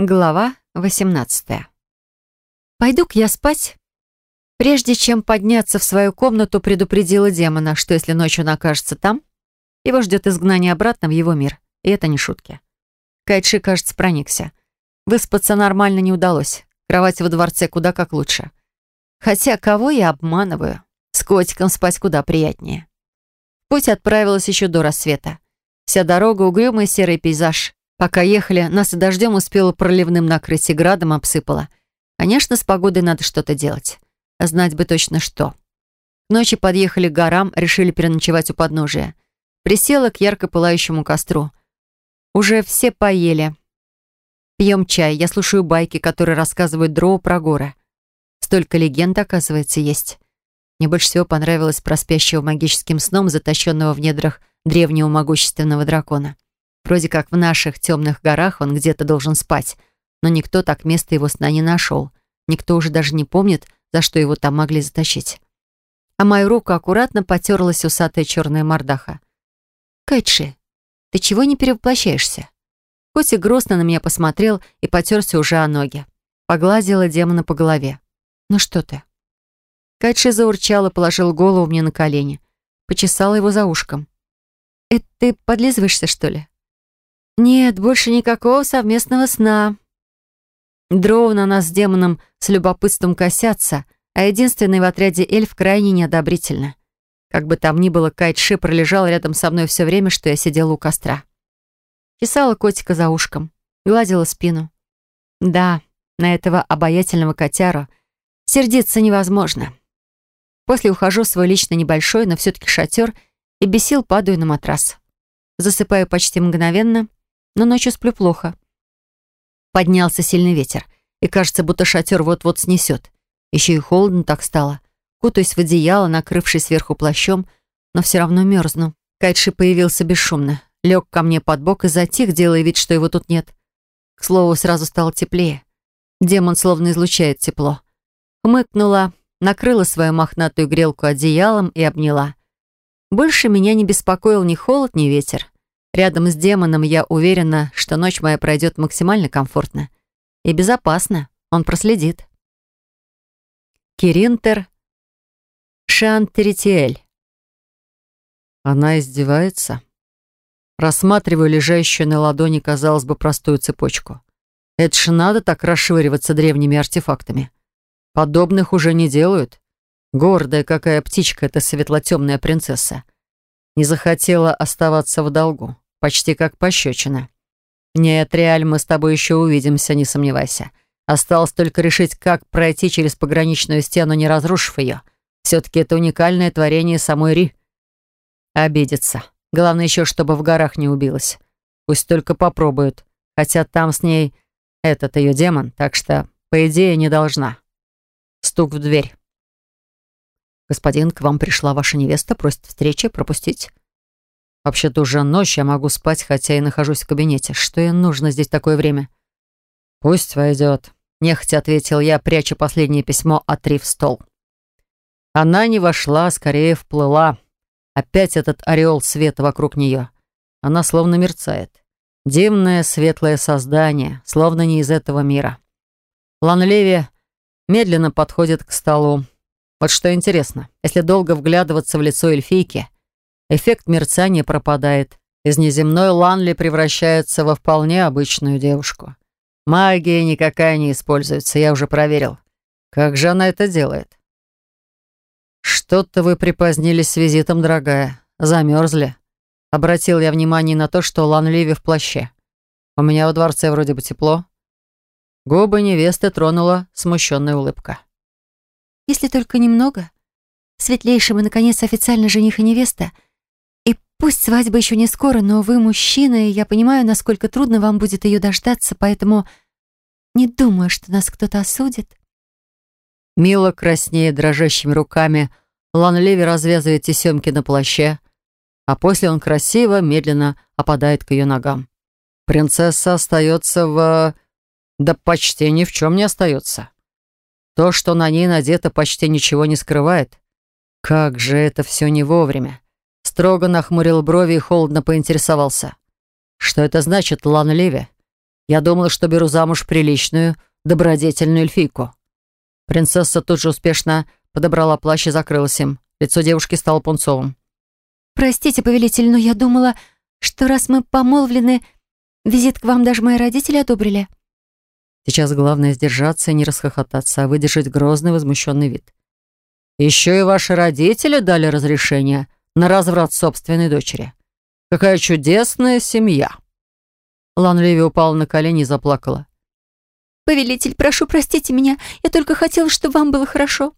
Глава 18 «Пойду-ка я спать». Прежде чем подняться в свою комнату, предупредила демона, что если ночью он окажется там, его ждет изгнание обратно в его мир. И это не шутки. Кайши, кажется, проникся. Выспаться нормально не удалось. Кровать во дворце куда как лучше. Хотя кого я обманываю? С котиком спать куда приятнее. В путь отправилась еще до рассвета. Вся дорога — угрюмый серый пейзаж. Пока ехали, нас и дождем успело проливным накрыть и градом обсыпало. Конечно, с погодой надо что-то делать. А знать бы точно что. Ночи подъехали к горам, решили переночевать у подножия. Присела к ярко пылающему костру. Уже все поели. Пьем чай, я слушаю байки, которые рассказывают дроу про горы. Столько легенд, оказывается, есть. Мне больше всего понравилось про спящего магическим сном, затащенного в недрах древнего могущественного дракона. Вроде как в наших темных горах он где-то должен спать, но никто так место его сна не нашел. Никто уже даже не помнит, за что его там могли затащить. А мою руку аккуратно потерлась усатая черная мордаха. «Кайтши, ты чего не перевоплощаешься?» Котик грустно на меня посмотрел и потерся уже о ноги. Погладила демона по голове. «Ну что ты?» Кайтши заурчал и положил голову мне на колени. Почесала его за ушком. «Это ты подлизываешься, что ли?» Нет, больше никакого совместного сна. Дроу на нас с демоном с любопытством косятся, а единственный в отряде эльф крайне неодобрительно. Как бы там ни было, Кайтши пролежал рядом со мной все время, что я сидела у костра. Чесала котика за ушком, гладила спину. Да, на этого обаятельного котяру сердиться невозможно. После ухожу в свой лично небольшой, но все-таки шатер и без сил падаю на матрас. Засыпаю почти мгновенно, но ночью сплю плохо. Поднялся сильный ветер, и кажется, будто шатер вот-вот снесет. Еще и холодно так стало. Кутаюсь в одеяло, накрывшись сверху плащом, но все равно мерзну. Кайтши появился бесшумно, лег ко мне под бок и затих, делая вид, что его тут нет. К слову, сразу стало теплее. Демон словно излучает тепло. Хмыкнула, накрыла свою мохнатую грелку одеялом и обняла. Больше меня не беспокоил ни холод, ни ветер. Рядом с демоном я уверена, что ночь моя пройдет максимально комфортно. И безопасно. Он проследит. Киринтер Шантеритиэль. Она издевается. Рассматриваю лежащую на ладони, казалось бы, простую цепочку. Это ж надо так расшвыриваться древними артефактами. Подобных уже не делают. Гордая какая птичка эта светло-темная принцесса. Не захотела оставаться в долгу почти как пощечина. «Нет, Реаль, мы с тобой еще увидимся, не сомневайся. Осталось только решить, как пройти через пограничную стену, не разрушив ее. Все-таки это уникальное творение самой Ри. Обидится. Главное еще, чтобы в горах не убилась. Пусть только попробуют. Хотя там с ней этот ее демон, так что, по идее, не должна. Стук в дверь. «Господин, к вам пришла ваша невеста, просит встречи, пропустить?» Вообще-то уже ночь, я могу спать, хотя и нахожусь в кабинете. Что ей нужно здесь такое время? Пусть войдет. Нехотя ответил я, пряча последнее письмо от Ри в стол. Она не вошла, а скорее вплыла. Опять этот ореол света вокруг нее. Она словно мерцает. Дивное светлое создание, словно не из этого мира. Ланлеви медленно подходит к столу. Вот что интересно, если долго вглядываться в лицо эльфийки, Эффект мерцания пропадает. Из неземной Ланли превращается во вполне обычную девушку. Магия никакая не используется, я уже проверил. Как же она это делает? «Что-то вы припозднились с визитом, дорогая. Замерзли». Обратил я внимание на то, что Ланливи в плаще. «У меня во дворце вроде бы тепло». Губы невесты тронула смущенная улыбка. «Если только немного. Светлейший мы, наконец, официально жених и невеста — Пусть свадьба еще не скоро, но вы мужчина, и я понимаю, насколько трудно вам будет ее дождаться, поэтому не думаю, что нас кто-то осудит». Мило краснея дрожащими руками, Лан Леви развязывает тесемки на плаще, а после он красиво, медленно опадает к ее ногам. Принцесса остается в... Да почти ни в чем не остается. То, что на ней надето, почти ничего не скрывает. Как же это все не вовремя. Строго нахмурил брови и холодно поинтересовался. «Что это значит, Лан Леви? Я думала, что беру замуж приличную, добродетельную эльфийку». Принцесса тут же успешно подобрала плащ и закрылась им. Лицо девушки стало пунцовым. «Простите, повелитель, но я думала, что раз мы помолвлены, визит к вам даже мои родители одобрили». Сейчас главное сдержаться и не расхохотаться, а выдержать грозный возмущенный вид. «Еще и ваши родители дали разрешение на разврат собственной дочери. Какая чудесная семья!» Лан Леви упала на колени и заплакала. «Повелитель, прошу, простите меня. Я только хотела, чтобы вам было хорошо».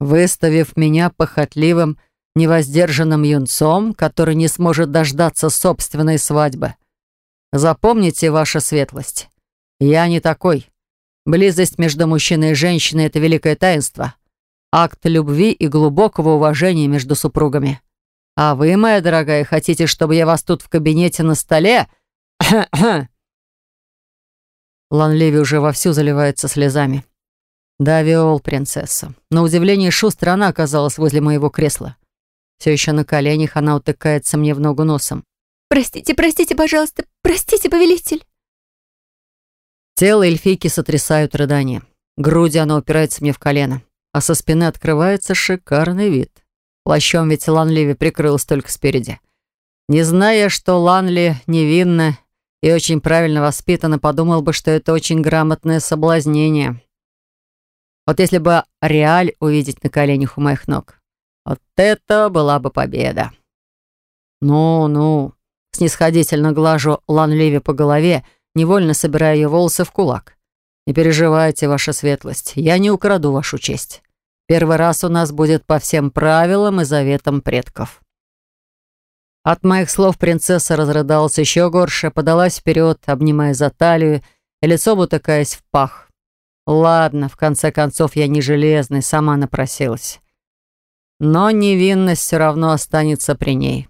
Выставив меня похотливым, невоздержанным юнцом, который не сможет дождаться собственной свадьбы. Запомните, ваша светлость, я не такой. Близость между мужчиной и женщиной — это великое таинство. Акт любви и глубокого уважения между супругами. А вы, моя дорогая, хотите, чтобы я вас тут в кабинете на столе... Лан Леви уже вовсю заливается слезами. Довел принцессу. На удивление шустро она оказалась возле моего кресла. Все еще на коленях она утыкается мне в ногу носом. «Простите, простите, пожалуйста, простите, повелитель!» Тело эльфийки сотрясают рыдания. Груди она упирается мне в колено, а со спины открывается шикарный вид. Плащом ведь Ланливи прикрылась только спереди. Не зная, что Ланли невинна и очень правильно воспитана, подумал бы, что это очень грамотное соблазнение. Вот если бы Реаль увидеть на коленях у моих ног. Вот это была бы победа. Ну-ну, снисходительно глажу Ланливи по голове, невольно собирая ее волосы в кулак. Не переживайте, ваша светлость, я не украду вашу честь. Первый раз у нас будет по всем правилам и заветам предков. От моих слов принцесса разрыдалась еще горше, подалась вперед, обнимая за талию и лицом утыкаясь в пах. Ладно, в конце концов, я не железный, сама напросилась. Но невинность все равно останется при ней.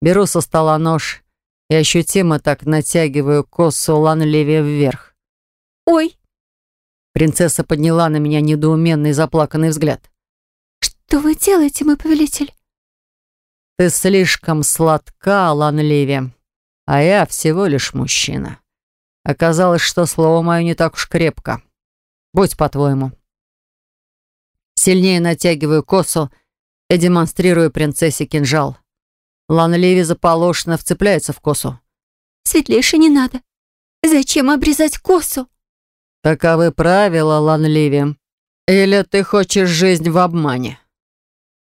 Беру со стола нож и ощутимо так натягиваю косу Ланливе вверх. «Ой!» Принцесса подняла на меня недоуменный заплаканный взгляд. «Что вы делаете, мой повелитель?» «Ты слишком сладка, Ланливе, а я всего лишь мужчина. Оказалось, что слово мое не так уж крепко. Будь по-твоему». Сильнее натягиваю косу и демонстрирую принцессе кинжал. Лана Леви заполошно вцепляется в косу. «Светлейше не надо. Зачем обрезать косу?» «Таковы правила, Лан Ливи. Или ты хочешь жизнь в обмане?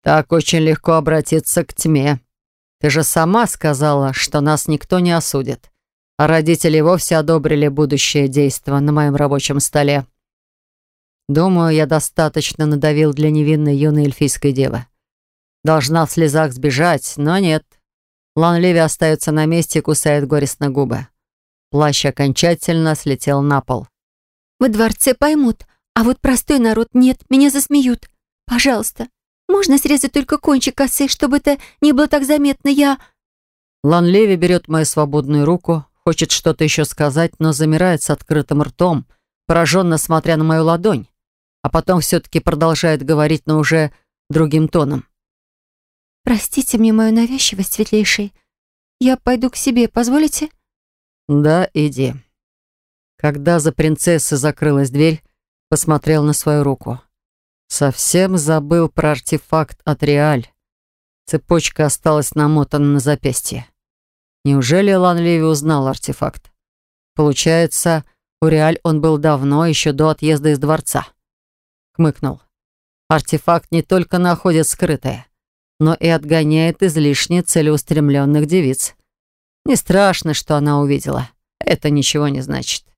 Так очень легко обратиться к тьме. Ты же сама сказала, что нас никто не осудит, а родители вовсе одобрили будущее действо на моем рабочем столе. Думаю, я достаточно надавил для невинной юной эльфийской девы. Должна в слезах сбежать, но нет. Лан Леви остается на месте и кусает горестно губы. Плащ окончательно слетел на пол. «Во дворце поймут, а вот простой народ нет, меня засмеют. Пожалуйста, можно срезать только кончик косы, чтобы это не было так заметно, я...» Лан Леви берет мою свободную руку, хочет что-то еще сказать, но замирает с открытым ртом, пораженно смотря на мою ладонь, а потом все-таки продолжает говорить, но уже другим тоном. «Простите мне мою навязчивость, светлейший. Я пойду к себе, позволите?» «Да, иди». Когда за принцессой закрылась дверь, посмотрел на свою руку. Совсем забыл про артефакт от Реаль. Цепочка осталась намотана на запястье. Неужели Лан Леви узнал артефакт? Получается, у Реаль он был давно, еще до отъезда из дворца. Хмыкнул. Артефакт не только находит скрытое, но и отгоняет излишне целеустремленных девиц. Не страшно, что она увидела. Это ничего не значит.